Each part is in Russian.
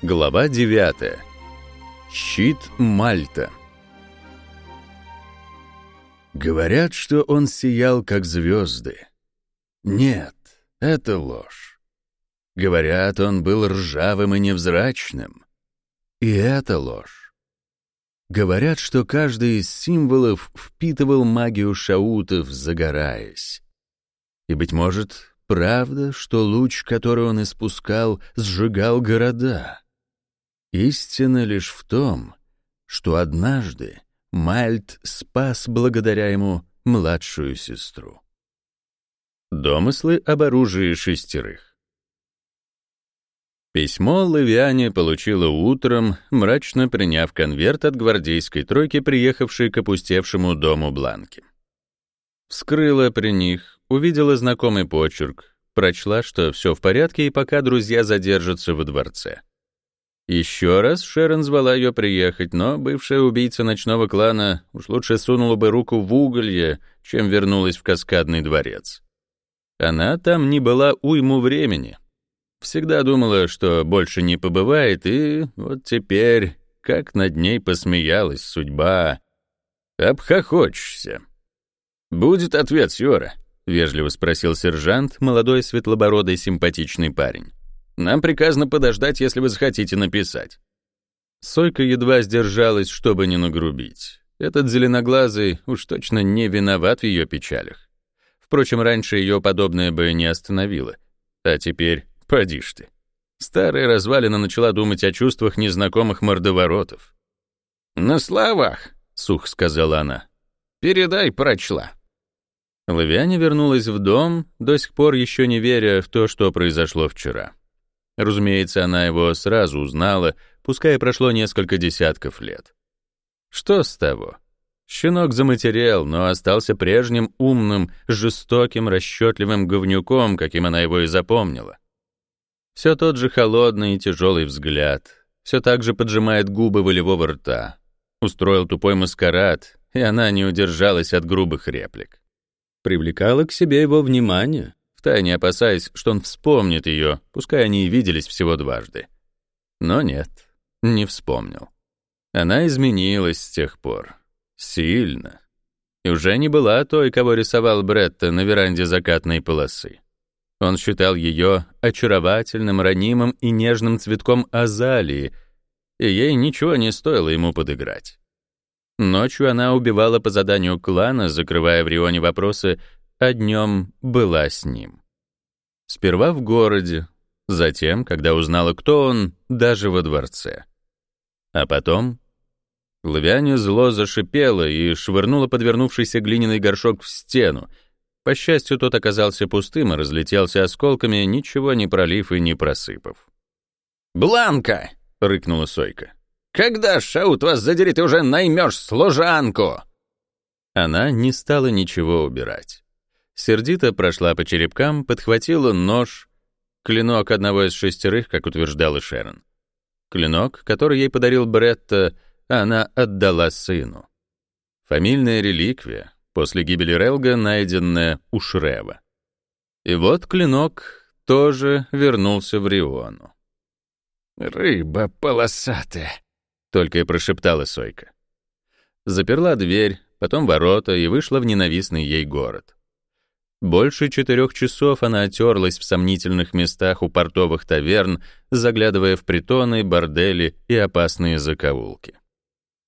Глава 9. Щит Мальта. Говорят, что он сиял, как звезды. Нет, это ложь. Говорят, он был ржавым и невзрачным. И это ложь. Говорят, что каждый из символов впитывал магию шаутов, загораясь. И, быть может, правда, что луч, который он испускал, сжигал города. Истина лишь в том, что однажды Мальт спас благодаря ему младшую сестру. Домыслы об оружии шестерых Письмо Лавиане получила утром, мрачно приняв конверт от гвардейской тройки, приехавшей к опустевшему дому Бланки. Вскрыла при них, увидела знакомый почерк, прочла, что все в порядке, и пока друзья задержатся во дворце. Еще раз Шерон звала ее приехать, но бывшая убийца ночного клана уж лучше сунула бы руку в уголье, чем вернулась в каскадный дворец. Она там не была уйму времени. Всегда думала, что больше не побывает, и вот теперь, как над ней посмеялась судьба. Обхохочешься. «Будет ответ, Сьора», — вежливо спросил сержант, молодой светлобородый симпатичный парень. Нам приказано подождать, если вы захотите написать». Сойка едва сдержалась, чтобы не нагрубить. Этот зеленоглазый уж точно не виноват в ее печалях. Впрочем, раньше ее подобное бы не остановило. А теперь поди ж ты. Старая развалина начала думать о чувствах незнакомых мордоворотов. «На словах», — сух сказала она. «Передай, прочла». Лавиане вернулась в дом, до сих пор еще не веря в то, что произошло вчера. Разумеется, она его сразу узнала, пускай прошло несколько десятков лет. Что с того? Щенок заматерел, но остался прежним умным, жестоким, расчетливым говнюком, каким она его и запомнила. Все тот же холодный и тяжелый взгляд, все так же поджимает губы волевого рта. Устроил тупой маскарад, и она не удержалась от грубых реплик. Привлекала к себе его внимание, втайне опасаясь, что он вспомнит ее, пускай они и виделись всего дважды. Но нет, не вспомнил. Она изменилась с тех пор. Сильно. И уже не была той, кого рисовал Бретта на веранде закатной полосы. Он считал ее очаровательным, ранимым и нежным цветком азалии, и ей ничего не стоило ему подыграть. Ночью она убивала по заданию клана, закрывая в Рионе вопросы а днем была с ним. Сперва в городе, затем, когда узнала, кто он, даже во дворце. А потом Лавиане зло зашипело и швырнула подвернувшийся глиняный горшок в стену. По счастью, тот оказался пустым и разлетелся осколками, ничего не пролив и не просыпав. «Бланка!» — рыкнула Сойка. «Когда, Шаут, вас задери, ты уже наймешь служанку!» Она не стала ничего убирать. Сердито прошла по черепкам, подхватила нож, клинок одного из шестерых, как утверждала Шерон. Клинок, который ей подарил Бретта, она отдала сыну. Фамильная реликвия, после гибели Релга, найденная у Шрева. И вот клинок тоже вернулся в Риону. «Рыба полосатая», — только и прошептала Сойка. Заперла дверь, потом ворота и вышла в ненавистный ей город. Больше четырех часов она отерлась в сомнительных местах у портовых таверн, заглядывая в притоны, бордели и опасные закоулки.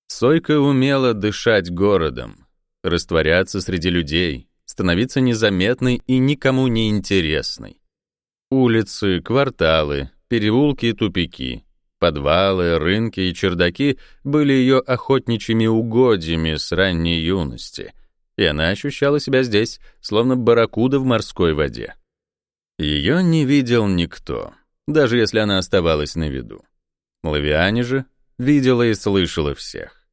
Сойка умела дышать городом, растворяться среди людей, становиться незаметной и никому не интересной. Улицы, кварталы, переулки и тупики, подвалы, рынки и чердаки были ее охотничьими угодьями с ранней юности — и она ощущала себя здесь, словно барракуда в морской воде. Ее не видел никто, даже если она оставалась на виду. Лавиане же видела и слышала всех.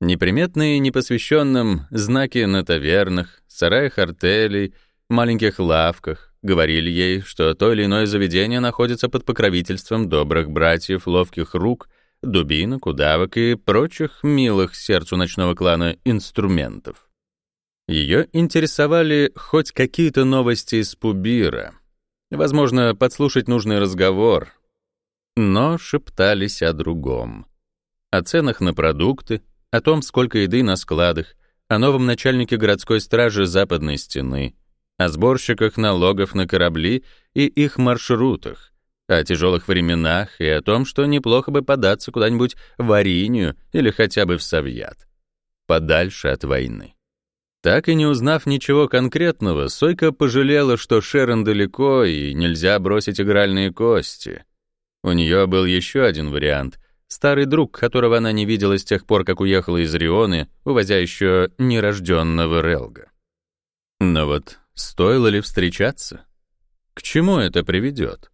Неприметные непосвященным знаки на тавернах, сараях артелей, маленьких лавках говорили ей, что то или иное заведение находится под покровительством добрых братьев, ловких рук, дубинок, удавок и прочих милых сердцу ночного клана инструментов. Ее интересовали хоть какие-то новости из Пубира. Возможно, подслушать нужный разговор. но шептались о другом. О ценах на продукты, о том, сколько еды на складах, о новом начальнике городской стражи Западной стены, о сборщиках налогов на корабли и их маршрутах, о тяжелых временах и о том, что неплохо бы податься куда-нибудь в Аринию или хотя бы в Савьят, подальше от войны. Так и не узнав ничего конкретного, Сойка пожалела, что Шерон далеко и нельзя бросить игральные кости. У нее был еще один вариант — старый друг, которого она не видела с тех пор, как уехала из Рионы, увозя еще нерожденного Релга. Но вот стоило ли встречаться? К чему это приведет?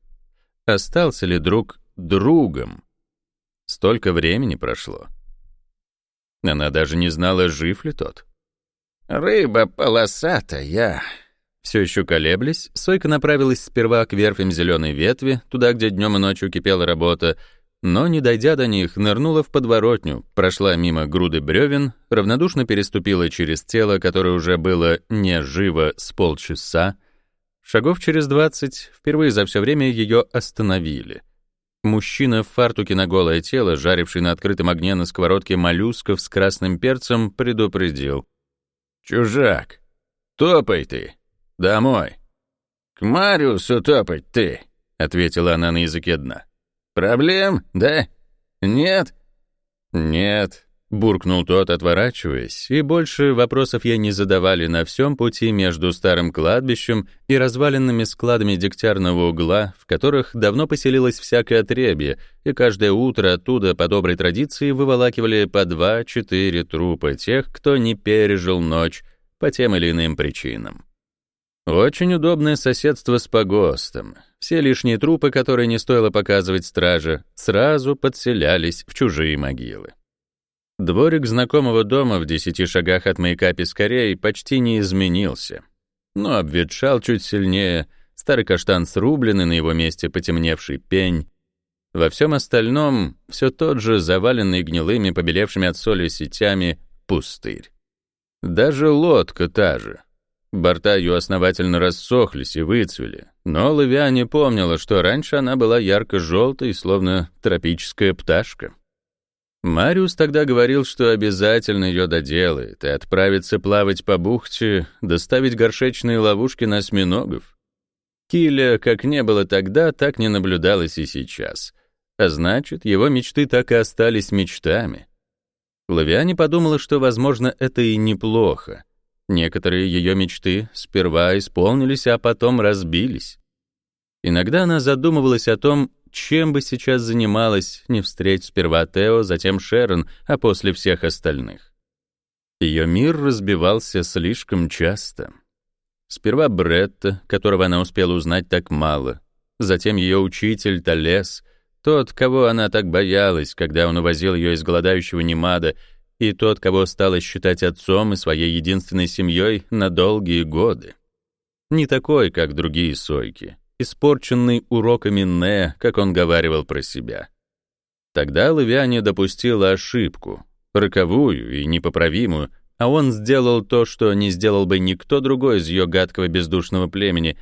Остался ли друг другом? Столько времени прошло. Она даже не знала, жив ли тот. «Рыба полосатая». Все еще колеблясь, Сойка направилась сперва к верфям зеленой ветви, туда, где днем и ночью кипела работа, но, не дойдя до них, нырнула в подворотню, прошла мимо груды бревен, равнодушно переступила через тело, которое уже было не живо с полчаса. Шагов через двадцать впервые за все время ее остановили. Мужчина в фартуке на голое тело, жаривший на открытом огне на сковородке моллюсков с красным перцем, предупредил. «Чужак, топай ты! Домой!» «К Мариусу топать ты!» — ответила она на языке дна. «Проблем, да? Нет?» «Нет», — буркнул тот, отворачиваясь, и больше вопросов я не задавали на всем пути между старым кладбищем и разваленными складами дегтярного угла, в которых давно поселилось всякое отребье, и каждое утро оттуда, по доброй традиции, выволакивали по два-четыре трупа тех, кто не пережил ночь по тем или иным причинам. Очень удобное соседство с погостом. Все лишние трупы, которые не стоило показывать страже, сразу подселялись в чужие могилы. Дворик знакомого дома в десяти шагах от маяка Пискарей почти не изменился, но обветшал чуть сильнее, старый каштан срубленный, на его месте потемневший пень. Во всем остальном все тот же заваленный гнилыми, побелевшими от соли сетями пустырь. Даже лодка та же. Борта ее основательно рассохлись и выцвели, но Лавиане помнила, что раньше она была ярко-желтой, словно тропическая пташка. Мариус тогда говорил, что обязательно ее доделает и отправится плавать по бухте, доставить горшечные ловушки на осьминогов. Киля как не было тогда, так не наблюдалось и сейчас. А значит, его мечты так и остались мечтами. Лавиане подумала, что, возможно, это и неплохо. Некоторые ее мечты сперва исполнились, а потом разбились. Иногда она задумывалась о том, чем бы сейчас занималась, не встреть сперва Тео, затем Шерон, а после всех остальных. Ее мир разбивался слишком часто. Сперва Бретта, которого она успела узнать так мало, затем ее учитель Талес, тот, кого она так боялась, когда он увозил ее из голодающего Немада, и тот, кого стала считать отцом и своей единственной семьей на долгие годы. Не такой, как другие сойки, испорченный уроками Не, как он говаривал про себя. Тогда Лавиане допустила ошибку, роковую и непоправимую, а он сделал то, что не сделал бы никто другой из ее гадкого бездушного племени,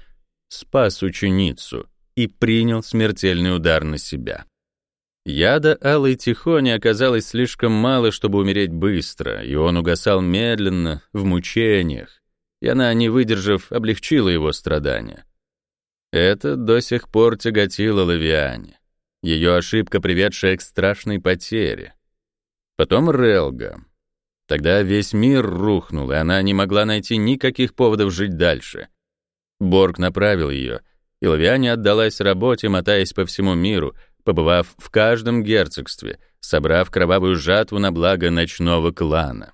спас ученицу и принял смертельный удар на себя. Яда Алой Тихони оказалось слишком мало, чтобы умереть быстро, и он угасал медленно, в мучениях, и она, не выдержав, облегчила его страдания. Это до сих пор тяготило Лавиане. Ее ошибка, приведшая к страшной потере. Потом Релга. Тогда весь мир рухнул, и она не могла найти никаких поводов жить дальше. Борг направил ее, и Лавиане отдалась работе, мотаясь по всему миру, побывав в каждом герцогстве, собрав кровавую жатву на благо ночного клана.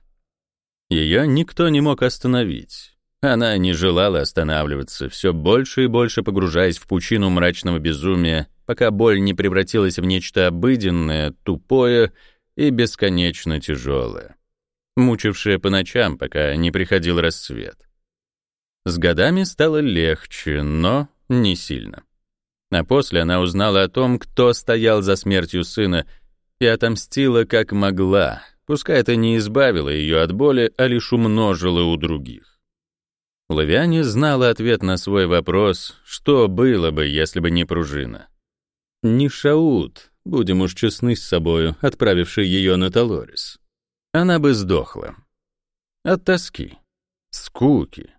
Ее никто не мог остановить. Она не желала останавливаться, все больше и больше погружаясь в пучину мрачного безумия, пока боль не превратилась в нечто обыденное, тупое и бесконечно тяжелое, мучившее по ночам, пока не приходил рассвет. С годами стало легче, но не сильно. А после она узнала о том, кто стоял за смертью сына, и отомстила как могла, пускай это не избавило ее от боли, а лишь умножило у других. Лавиане знала ответ на свой вопрос, что было бы, если бы не пружина. Не Шаут, будем уж честны с собою, отправивший ее на Талорис. Она бы сдохла. От тоски, скуки,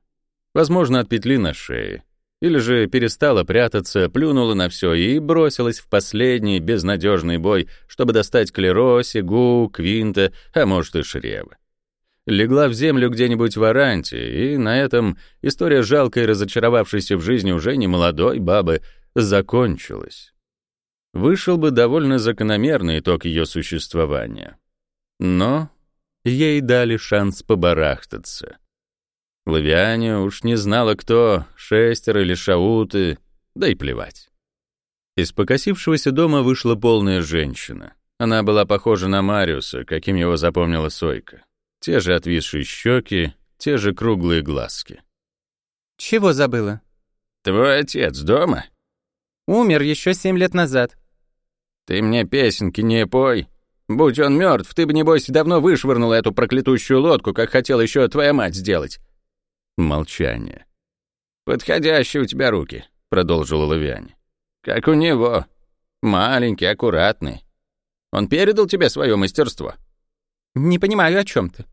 возможно, от петли на шее, или же перестала прятаться, плюнула на все и бросилась в последний безнадежный бой, чтобы достать Клероси, Гу, Квинта, а может и Шрева. Легла в землю где-нибудь в Аранте, и на этом история жалкой, разочаровавшейся в жизни уже не молодой бабы, закончилась. Вышел бы довольно закономерный итог ее существования. Но ей дали шанс побарахтаться — Лавиане уж не знала кто, шестер или шауты, да и плевать. Из покосившегося дома вышла полная женщина. Она была похожа на Мариуса, каким его запомнила Сойка. Те же отвисшие щеки, те же круглые глазки. «Чего забыла?» «Твой отец дома?» «Умер еще семь лет назад». «Ты мне песенки не пой. Будь он мертв, ты бы, небось, давно вышвырнул эту проклятущую лодку, как хотела еще твоя мать сделать. Молчание. «Подходящие у тебя руки», — продолжил Лавиане. «Как у него. Маленький, аккуратный. Он передал тебе свое мастерство?» «Не понимаю, о чем ты».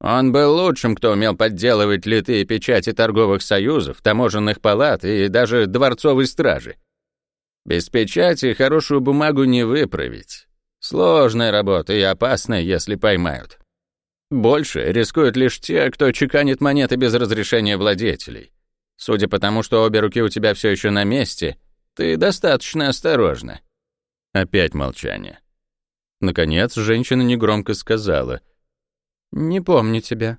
Он был лучшим, кто умел подделывать литые печати торговых союзов, таможенных палат и даже дворцовой стражи. Без печати хорошую бумагу не выправить. Сложная работа и опасная, если поймают. Больше рискуют лишь те, кто чеканит монеты без разрешения владетелей. Судя по тому, что обе руки у тебя все еще на месте, ты достаточно осторожна. Опять молчание. Наконец, женщина негромко сказала. «Не помню тебя».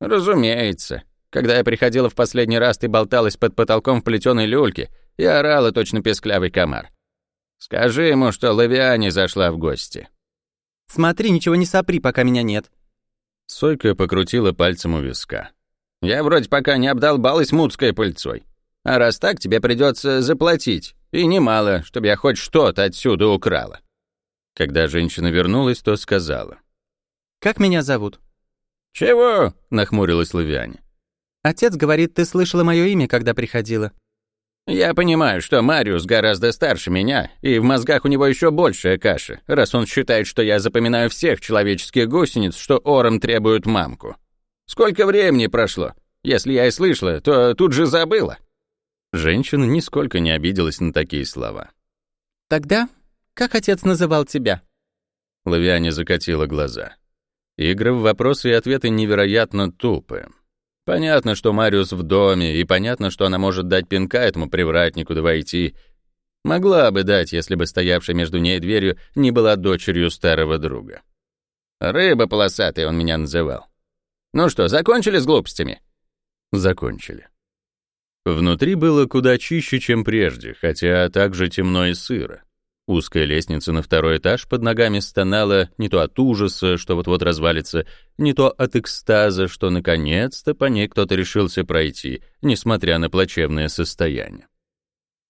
«Разумеется. Когда я приходила в последний раз, ты болталась под потолком в плетеной люльке и орала точно песклявый комар. Скажи ему, что Лавиане зашла в гости». «Смотри, ничего не сопри, пока меня нет», Сойка покрутила пальцем у виска. «Я вроде пока не обдолбалась мутской пыльцой. А раз так, тебе придется заплатить. И немало, чтобы я хоть что-то отсюда украла». Когда женщина вернулась, то сказала. «Как меня зовут?» «Чего?» — нахмурилась Лавиане. «Отец говорит, ты слышала мое имя, когда приходила». «Я понимаю, что Мариус гораздо старше меня, и в мозгах у него еще большая каша, раз он считает, что я запоминаю всех человеческих гусениц, что ором требуют мамку. Сколько времени прошло? Если я и слышала, то тут же забыла». Женщина нисколько не обиделась на такие слова. «Тогда как отец называл тебя?» Лавиане закатила глаза. Игры в вопросы и ответы невероятно тупые. Понятно, что Мариус в доме, и понятно, что она может дать пинка этому привратнику да войти. Могла бы дать, если бы стоявшая между ней дверью не была дочерью старого друга. «Рыба полосатая» он меня называл. «Ну что, закончили с глупостями?» Закончили. Внутри было куда чище, чем прежде, хотя также темно и сыро. Узкая лестница на второй этаж под ногами стонала не то от ужаса, что вот-вот развалится, не то от экстаза, что наконец-то по ней кто-то решился пройти, несмотря на плачевное состояние.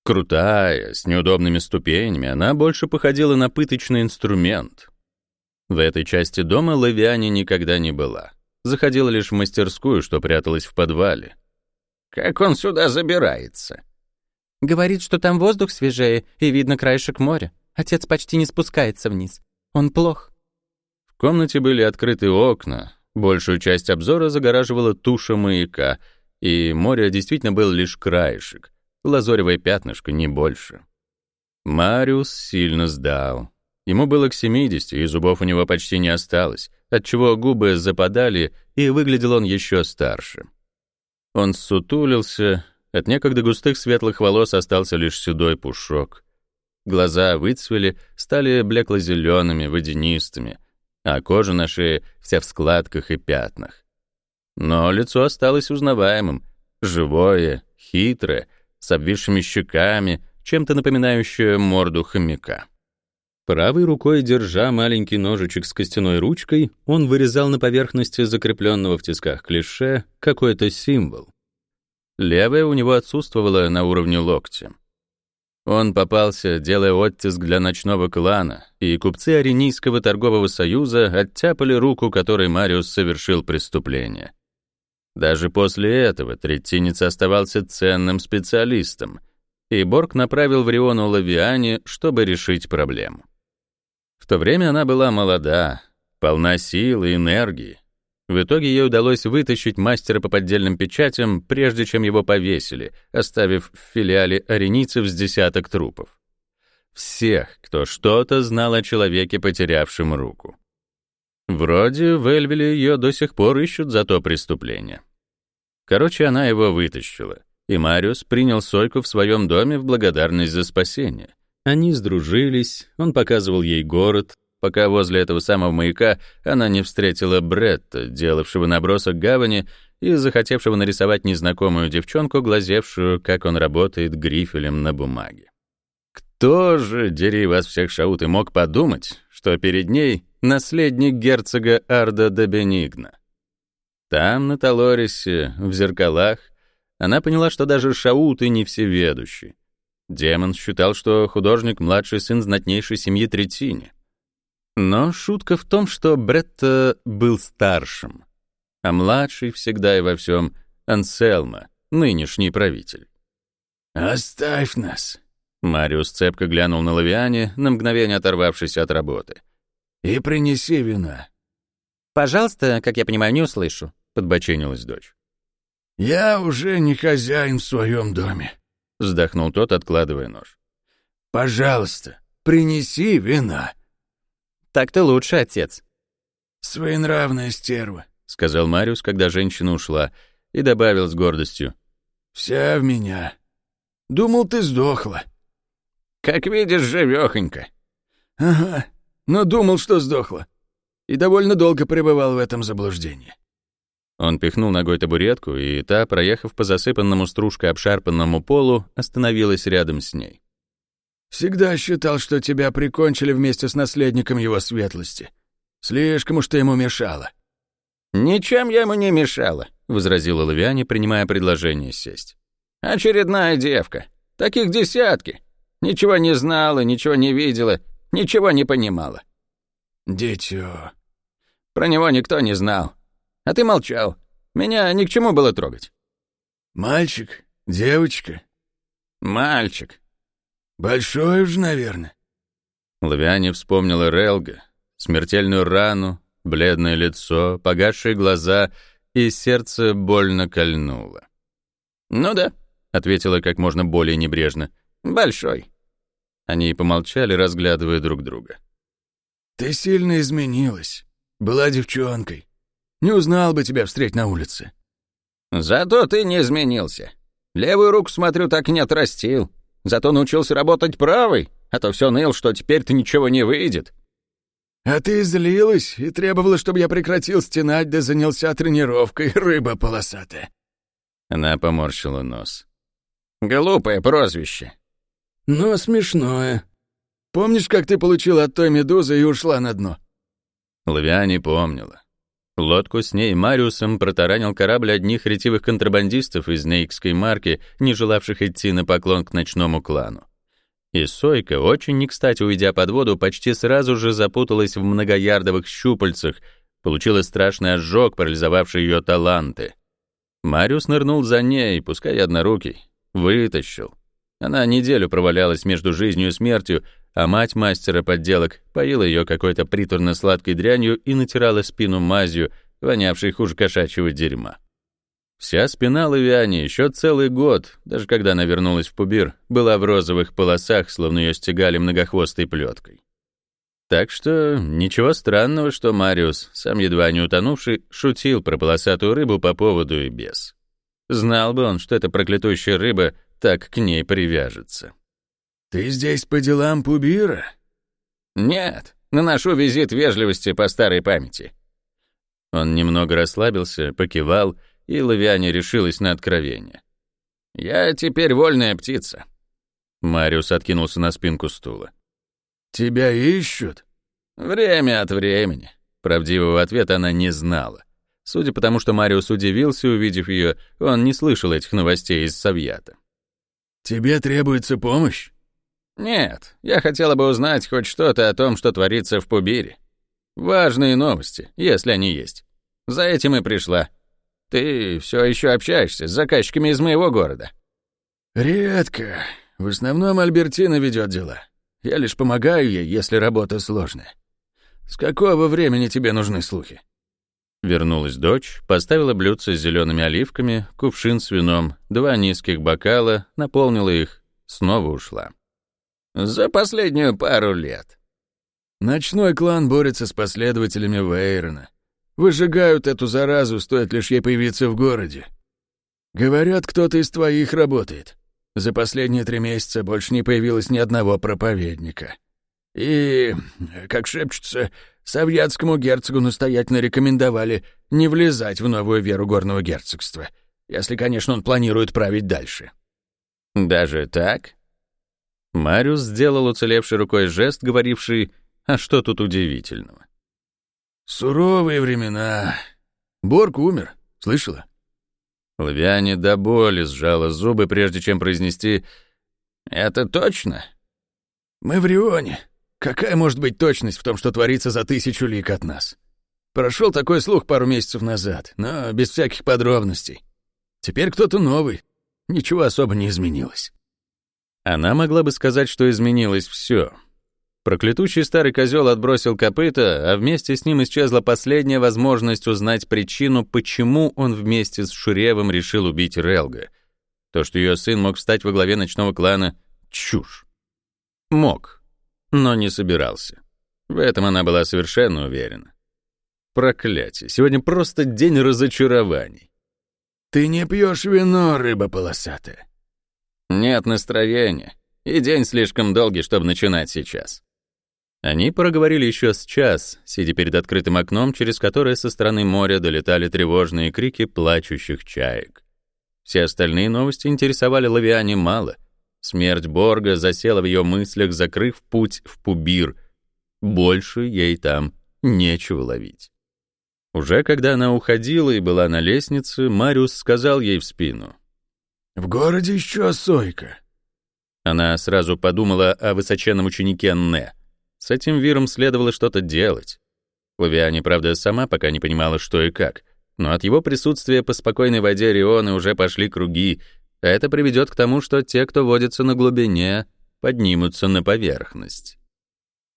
Крутая, с неудобными ступенями, она больше походила на пыточный инструмент. В этой части дома Лавиане никогда не была. Заходила лишь в мастерскую, что пряталась в подвале. «Как он сюда забирается?» Говорит, что там воздух свежее и видно краешек моря. Отец почти не спускается вниз. Он плох. В комнате были открыты окна. Большую часть обзора загораживала туша маяка, и море действительно был лишь краешек. Лазоревое пятнышко, не больше. Мариус сильно сдал. Ему было к 70, и зубов у него почти не осталось, отчего губы западали, и выглядел он еще старше. Он сутулился, от некогда густых светлых волос остался лишь седой пушок. Глаза выцвели, стали блекло-зелеными, водянистыми, а кожа на шее вся в складках и пятнах. Но лицо осталось узнаваемым, живое, хитрое, с обвисшими щеками, чем-то напоминающее морду хомяка. Правой рукой, держа маленький ножичек с костяной ручкой, он вырезал на поверхности закрепленного в тисках клише какой-то символ. Левая у него отсутствовала на уровне локтя. Он попался, делая оттиск для ночного клана, и купцы Аренийского торгового союза оттяпали руку, которой Мариус совершил преступление. Даже после этого третинец оставался ценным специалистом. и Борг направил в Риону Лавиане, чтобы решить проблему. В то время она была молода, полна сил и энергии. В итоге ей удалось вытащить мастера по поддельным печатям, прежде чем его повесили, оставив в филиале ареницев с десяток трупов. Всех, кто что-то знал о человеке, потерявшем руку. Вроде в Эльвиле ее до сих пор ищут за то преступление. Короче, она его вытащила, и Мариус принял Сойку в своем доме в благодарность за спасение. Они сдружились, он показывал ей город, пока возле этого самого маяка она не встретила Бретта, делавшего набросок гавани и захотевшего нарисовать незнакомую девчонку, глазевшую, как он работает грифелем на бумаге. Кто же, дери вас всех шауты, мог подумать, что перед ней наследник герцога Арда де Бенигна? Там, на Талорисе, в зеркалах, она поняла, что даже шауты не всеведущий. Демон считал, что художник — младший сын знатнейшей семьи Третини. Но шутка в том, что Бретта был старшим, а младший всегда и во всем Анселма, нынешний правитель. «Оставь нас!» Мариус цепко глянул на Лавиане, на мгновение оторвавшись от работы. «И принеси вина». «Пожалуйста, как я понимаю, не услышу», — подбоченилась дочь. «Я уже не хозяин в своем доме», — вздохнул тот, откладывая нож. «Пожалуйста, принеси вина». Так-то лучше, отец. Своенравная стерва, сказал Мариус, когда женщина ушла, и добавил с гордостью. Вся в меня. Думал, ты сдохла. Как видишь, живёхонько. Ага, но думал, что сдохла. И довольно долго пребывал в этом заблуждении. Он пихнул ногой табуретку, и та, проехав по засыпанному стружкой обшарпанному полу, остановилась рядом с ней. Всегда считал, что тебя прикончили вместе с наследником его светлости. Слишком уж ты ему мешала». «Ничем я ему не мешала», — возразила Лавиане, принимая предложение сесть. «Очередная девка. Таких десятки. Ничего не знала, ничего не видела, ничего не понимала». «Дитё». «Про него никто не знал. А ты молчал. Меня ни к чему было трогать». «Мальчик? Девочка?» «Мальчик. Большой уж, наверное. Лавиане вспомнила Релга, смертельную рану, бледное лицо, погасшие глаза, и сердце больно кольнуло. «Ну да», — ответила как можно более небрежно. «Большой». Они помолчали, разглядывая друг друга. «Ты сильно изменилась. Была девчонкой. Не узнал бы тебя встретить на улице». «Зато ты не изменился. Левую руку, смотрю, так и не отрастил. Зато научился работать правой, а то все ныл, что теперь-то ничего не выйдет». «А ты злилась и требовала, чтобы я прекратил стенать, да занялся тренировкой, рыба полосатая». Она поморщила нос. «Глупое прозвище». «Но смешное. Помнишь, как ты получила от той медузы и ушла на дно?» Лавиане помнила. Лодку с ней Мариусом протаранил корабль одних ретивых контрабандистов из нейкской марки, не желавших идти на поклон к ночному клану. И Сойка, очень не кстати уйдя под воду, почти сразу же запуталась в многоярдовых щупальцах, получила страшный ожог, парализовавший ее таланты. Мариус нырнул за ней, пускай однорукий, вытащил. Она неделю провалялась между жизнью и смертью, а мать мастера подделок поила ее какой-то приторно-сладкой дрянью и натирала спину мазью, вонявшей хуже кошачьего дерьма. Вся спина Лавиани еще целый год, даже когда она вернулась в Пубир, была в розовых полосах, словно ее стегали многохвостой плеткой. Так что ничего странного, что Мариус, сам едва не утонувший, шутил про полосатую рыбу по поводу и без. Знал бы он, что эта проклятущая рыба так к ней привяжется. «Ты здесь по делам Пубира?» «Нет, наношу визит вежливости по старой памяти». Он немного расслабился, покивал, и Лавиане решилась на откровение. «Я теперь вольная птица». Мариус откинулся на спинку стула. «Тебя ищут?» «Время от времени». Правдивого ответа она не знала. Судя по тому, что Мариус удивился, увидев ее, он не слышал этих новостей из Савьята. «Тебе требуется помощь?» «Нет, я хотела бы узнать хоть что-то о том, что творится в Пубире. Важные новости, если они есть. За этим и пришла. Ты все еще общаешься с заказчиками из моего города?» «Редко. В основном Альбертина ведет дела. Я лишь помогаю ей, если работа сложная. С какого времени тебе нужны слухи?» Вернулась дочь, поставила блюдце с зелеными оливками, кувшин с вином, два низких бокала, наполнила их, снова ушла. «За последнюю пару лет». Ночной клан борется с последователями Вейрона. Выжигают эту заразу, стоит лишь ей появиться в городе. Говорят, кто-то из твоих работает. За последние три месяца больше не появилось ни одного проповедника. И, как шепчутся, Савьятскому герцогу настоятельно рекомендовали не влезать в новую веру горного герцогства, если, конечно, он планирует править дальше. «Даже так?» Мариус сделал уцелевшей рукой жест, говоривший «А что тут удивительного?» «Суровые времена. Борг умер, слышала?» Лавиане до боли сжала зубы, прежде чем произнести «Это точно?» «Мы в Рионе. Какая может быть точность в том, что творится за тысячу лик от нас? Прошел такой слух пару месяцев назад, но без всяких подробностей. Теперь кто-то новый. Ничего особо не изменилось. Она могла бы сказать, что изменилось все. Проклятущий старый козел отбросил копыта, а вместе с ним исчезла последняя возможность узнать причину, почему он вместе с Шуревым решил убить Релга. То, что ее сын мог встать во главе ночного клана — чушь. Мог но не собирался. В этом она была совершенно уверена. Проклятие, сегодня просто день разочарований. «Ты не пьешь вино, рыба полосатая?» «Нет настроения, и день слишком долгий, чтобы начинать сейчас». Они проговорили еще с час, сидя перед открытым окном, через которое со стороны моря долетали тревожные крики плачущих чаек. Все остальные новости интересовали Лавиане мало — Смерть Борга засела в ее мыслях, закрыв путь в Пубир. Больше ей там нечего ловить. Уже когда она уходила и была на лестнице, Мариус сказал ей в спину. «В городе еще Сойка». Она сразу подумала о высоченном ученике Не. С этим виром следовало что-то делать. Лавиане, правда, сама пока не понимала, что и как, но от его присутствия по спокойной воде Рионы уже пошли круги, это приведет к тому, что те, кто водится на глубине, поднимутся на поверхность.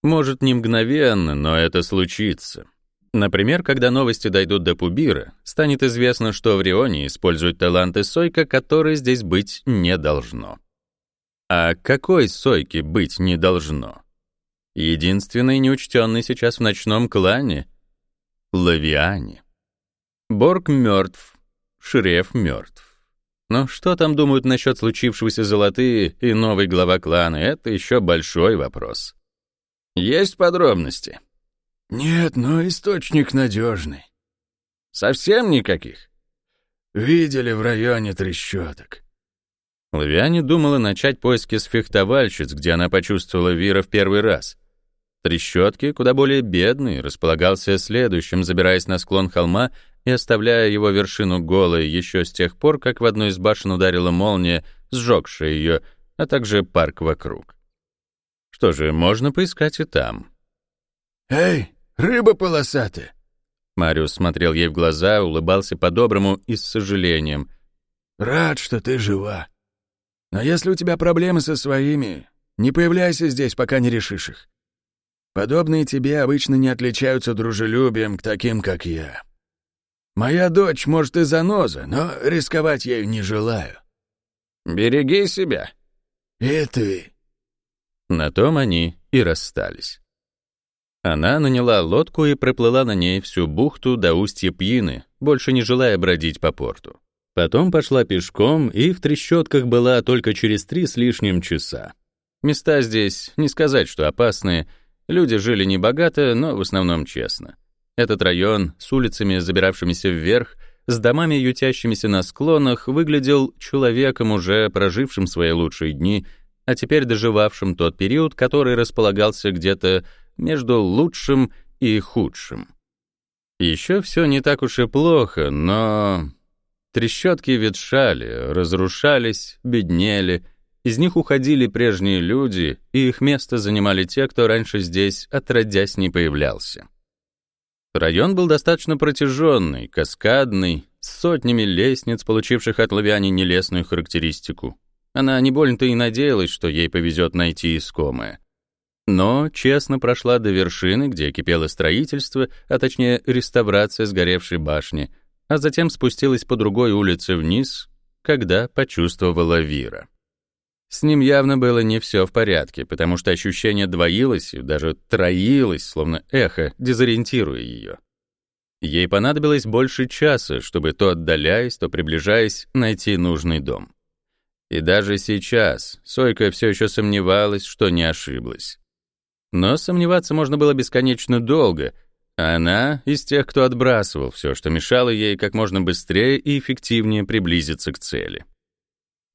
Может, не мгновенно, но это случится. Например, когда новости дойдут до Пубира, станет известно, что в Рионе используют таланты Сойка, которые здесь быть не должно. А какой Сойки быть не должно? Единственный неучтенный сейчас в ночном клане — Лавиане. Борг мертв, Шреф мертв. Но что там думают насчет случившегося золотые и новый глава клана, это еще большой вопрос. Есть подробности? Нет, но источник надежный. Совсем никаких? Видели в районе трещоток. Лавиане думала начать поиски с фехтовальщиц, где она почувствовала Вира в первый раз. Трещотки, куда более бедный, располагался следующим, забираясь на склон холма и оставляя его вершину голой еще с тех пор, как в одну из башен ударила молния, сжегшая ее, а также парк вокруг. Что же, можно поискать и там. «Эй, рыба полосатая!» Мариус смотрел ей в глаза, улыбался по-доброму и с сожалением. «Рад, что ты жива. Но если у тебя проблемы со своими, не появляйся здесь, пока не решишь их. Подобные тебе обычно не отличаются дружелюбием к таким, как я. Моя дочь, может, и заноза, но рисковать ею не желаю. Береги себя. И ты. На том они и расстались. Она наняла лодку и проплыла на ней всю бухту до устья Пьины, больше не желая бродить по порту. Потом пошла пешком и в трещотках была только через три с лишним часа. Места здесь, не сказать, что опасные, люди жили небогато, но в основном честно. Этот район с улицами, забиравшимися вверх, с домами, ютящимися на склонах, выглядел человеком, уже прожившим свои лучшие дни, а теперь доживавшим тот период, который располагался где-то между лучшим и худшим. Еще все не так уж и плохо, но... Трещотки ветшали, разрушались, беднели, из них уходили прежние люди, и их место занимали те, кто раньше здесь, отродясь, не появлялся. Район был достаточно протяженный, каскадный, с сотнями лестниц, получивших от Лавиани нелестную характеристику. Она не больно-то и надеялась, что ей повезет найти искомое. Но честно прошла до вершины, где кипело строительство, а точнее реставрация сгоревшей башни, а затем спустилась по другой улице вниз, когда почувствовала Вира. С ним явно было не все в порядке, потому что ощущение двоилось и даже троилось, словно эхо, дезориентируя ее. Ей понадобилось больше часа, чтобы то отдаляясь, то приближаясь, найти нужный дом. И даже сейчас Сойка все еще сомневалась, что не ошиблась. Но сомневаться можно было бесконечно долго, она из тех, кто отбрасывал все, что мешало ей как можно быстрее и эффективнее приблизиться к цели.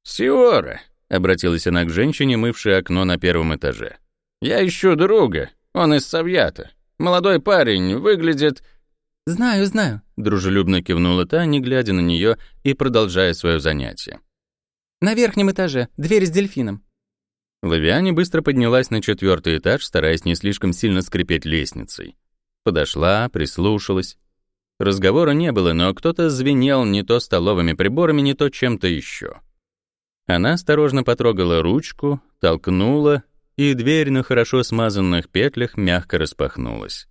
«Сиора», — обратилась она к женщине, мывшей окно на первом этаже. «Я ищу друга, он из Савьята. Молодой парень, выглядит...» «Знаю, знаю», — дружелюбно кивнула та, не глядя на нее и продолжая свое занятие. «На верхнем этаже, дверь с дельфином». Лавиане быстро поднялась на четвертый этаж, стараясь не слишком сильно скрипеть лестницей. Подошла, прислушалась. Разговора не было, но кто-то звенел не то столовыми приборами, не то чем-то еще. Она осторожно потрогала ручку, толкнула, и дверь на хорошо смазанных петлях мягко распахнулась.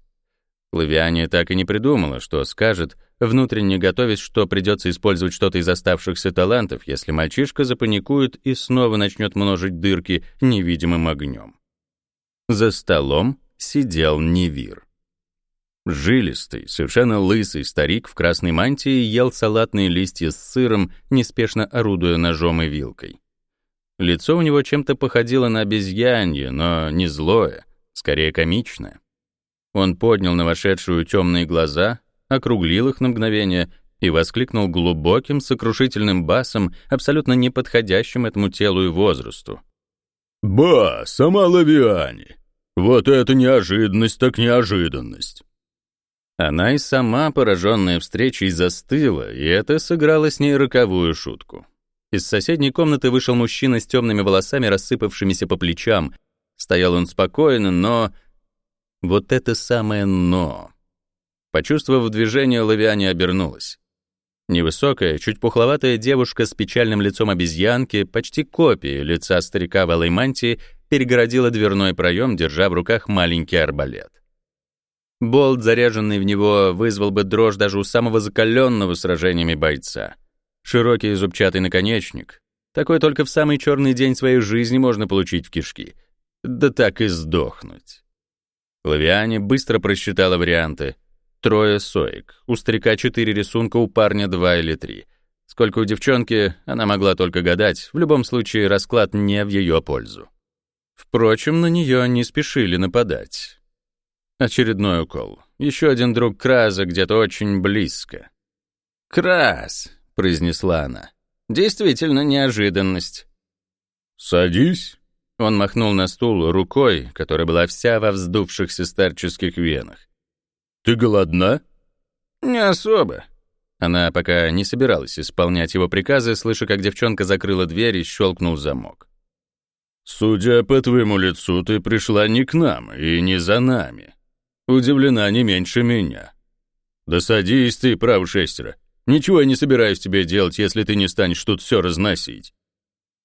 Лавиане так и не придумала, что скажет, внутренне готовясь, что придется использовать что-то из оставшихся талантов, если мальчишка запаникует и снова начнет множить дырки невидимым огнем. За столом сидел Невир. Жилистый, совершенно лысый старик в красной мантии ел салатные листья с сыром, неспешно орудуя ножом и вилкой. Лицо у него чем-то походило на обезьянье, но не злое, скорее комичное. Он поднял на вошедшую темные глаза, округлил их на мгновение и воскликнул глубоким, сокрушительным басом, абсолютно неподходящим этому телу и возрасту. «Ба, сама Лавиане! Вот это неожиданность так неожиданность!» Она и сама, пораженная встречей, застыла, и это сыграло с ней роковую шутку. Из соседней комнаты вышел мужчина с темными волосами, рассыпавшимися по плечам. Стоял он спокойно, но вот это самое «но». Почувствовав движение, Лавиане обернулась. Невысокая, чуть пухловатая девушка с печальным лицом обезьянки, почти копией лица старика в алой мантии, перегородила дверной проем, держа в руках маленький арбалет. Болт, заряженный в него, вызвал бы дрожь даже у самого закаленного сражениями бойца. Широкий зубчатый наконечник. Такой только в самый черный день своей жизни можно получить в кишки. Да так и сдохнуть. Лавиане быстро просчитала варианты. Трое соек. У старика четыре рисунка, у парня два или три. Сколько у девчонки, она могла только гадать. В любом случае, расклад не в ее пользу. Впрочем, на нее не спешили нападать. Очередной укол. Еще один друг Краза где-то очень близко. «Краз», — произнесла она. «Действительно неожиданность». «Садись», он махнул на стул рукой, которая была вся во вздувшихся старческих венах. «Ты голодна?» «Не особо». Она пока не собиралась исполнять его приказы, слыша, как девчонка закрыла дверь и щелкнул замок. «Судя по твоему лицу, ты пришла не к нам и не за нами. Удивлена не меньше меня. Да садись ты, прав шестеро. Ничего я не собираюсь тебе делать, если ты не станешь тут все разносить.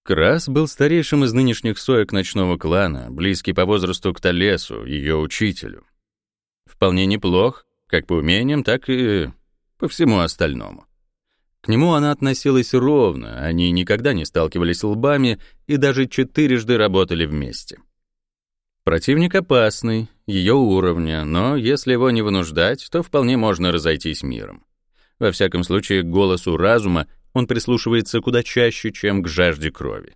Крас был старейшим из нынешних соек ночного клана, близкий по возрасту к Талесу, ее учителю. Вполне неплох, как по умениям, так и по всему остальному. К нему она относилась ровно, они никогда не сталкивались лбами и даже четырежды работали вместе. Противник опасный, ее уровня, но если его не вынуждать, то вполне можно разойтись миром. Во всяком случае, к голосу разума он прислушивается куда чаще, чем к жажде крови.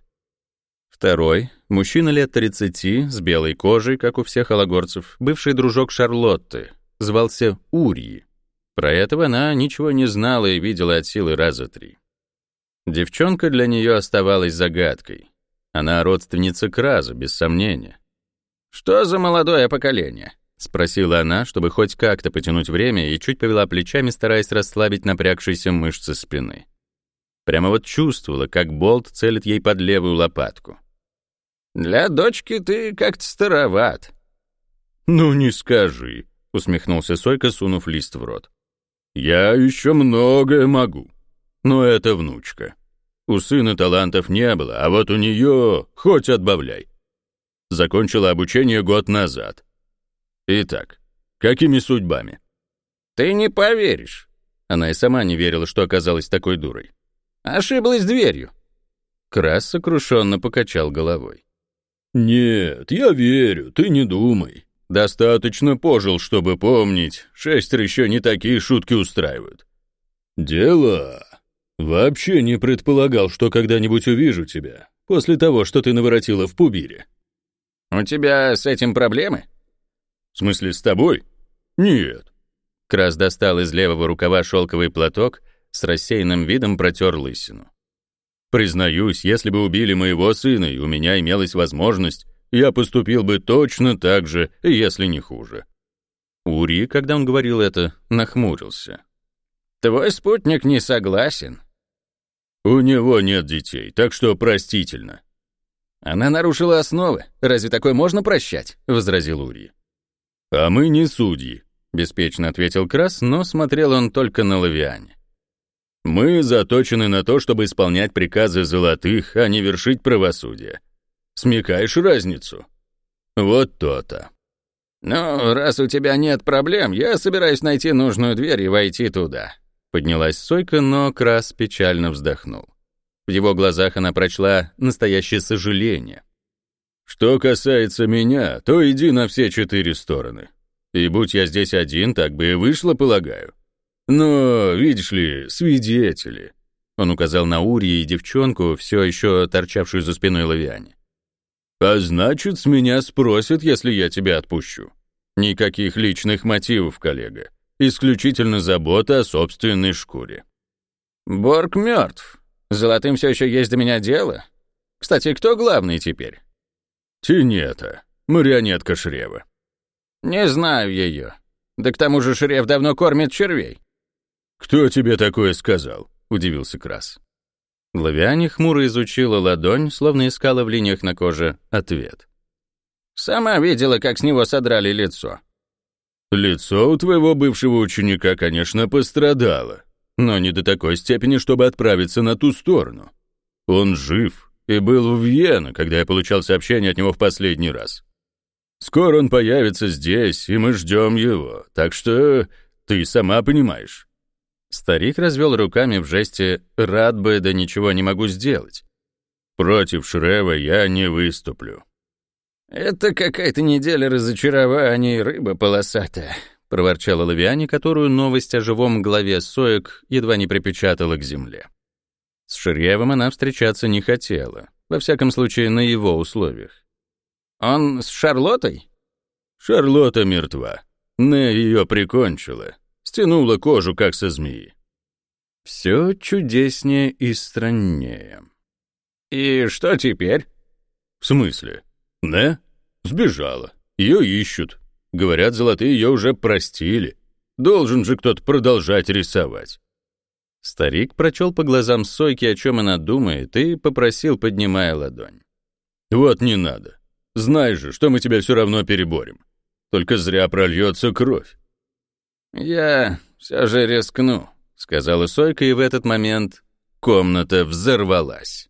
Второй — мужчина лет 30, с белой кожей, как у всех алагорцев, бывший дружок Шарлотты, звался Урьи. Про этого она ничего не знала и видела от силы раза три. Девчонка для нее оставалась загадкой. Она родственница Краза, без сомнения. «Что за молодое поколение?» — спросила она, чтобы хоть как-то потянуть время, и чуть повела плечами, стараясь расслабить напрягшиеся мышцы спины. Прямо вот чувствовала, как болт целит ей под левую лопатку. «Для дочки ты как-то староват». «Ну, не скажи», — усмехнулся Сойка, сунув лист в рот. «Я еще многое могу, но это внучка». У сына талантов не было, а вот у нее хоть отбавляй. Закончила обучение год назад. Итак, какими судьбами? Ты не поверишь. Она и сама не верила, что оказалась такой дурой. Ошиблась дверью. Крас сокрушенно покачал головой. «Нет, я верю, ты не думай. Достаточно пожил, чтобы помнить, шестеро еще не такие шутки устраивают. Дело... Вообще не предполагал, что когда-нибудь увижу тебя, после того, что ты наворотила в пубире. У тебя с этим проблемы? В смысле, с тобой? Нет. Крас достал из левого рукава шелковый платок, с рассеянным видом протер лысину. Признаюсь, если бы убили моего сына, и у меня имелась возможность, я поступил бы точно так же, если не хуже. Ури, когда он говорил это, нахмурился. Твой спутник не согласен. У него нет детей, так что простительно. Она нарушила основы. Разве такое можно прощать? возразил Ури. А мы не судьи, беспечно ответил Крас, но смотрел он только на Лавиане. Мы заточены на то, чтобы исполнять приказы золотых, а не вершить правосудие. Смекаешь разницу? Вот то-то. Ну, раз у тебя нет проблем, я собираюсь найти нужную дверь и войти туда. Поднялась Сойка, но Крас печально вздохнул. В его глазах она прочла настоящее сожаление. Что касается меня, то иди на все четыре стороны. И будь я здесь один, так бы и вышло, полагаю. Но, видишь ли, свидетели. Он указал на Ури и девчонку, все еще торчавшую за спиной Лавиане. А значит, с меня спросят, если я тебя отпущу. Никаких личных мотивов, коллега. Исключительно забота о собственной шкуре. Борг мертв. Золотым все еще есть до меня дело. Кстати, кто главный теперь? Тинета, марионетка Шрева. Не знаю ее. Да к тому же Шрев давно кормит червей. «Кто тебе такое сказал?» — удивился Крас. Лавиане хмуро изучила ладонь, словно искала в линиях на коже ответ. «Сама видела, как с него содрали лицо». «Лицо у твоего бывшего ученика, конечно, пострадало, но не до такой степени, чтобы отправиться на ту сторону. Он жив и был в Вьена, когда я получал сообщение от него в последний раз. Скоро он появится здесь, и мы ждем его, так что ты сама понимаешь». Старик развел руками в жесте «рад бы, да ничего не могу сделать». «Против Шрева я не выступлю». «Это какая-то неделя разочарований, рыба полосатая», — проворчала Лавиане, которую новость о живом главе соек едва не припечатала к земле. С Ширьевым она встречаться не хотела, во всяком случае, на его условиях. «Он с Шарлоттой?» «Шарлотта мертва. Не ее прикончила стянула кожу, как со змеи. Все чудеснее и страннее. И что теперь? В смысле? Не? Сбежала. Ее ищут. Говорят, золотые ее уже простили. Должен же кто-то продолжать рисовать. Старик прочел по глазам Сойки, о чем она думает, и попросил, поднимая ладонь. «Вот не надо. Знай же, что мы тебя все равно переборем. Только зря прольется кровь. «Я все же рискну», — сказала Сойка, и в этот момент комната взорвалась.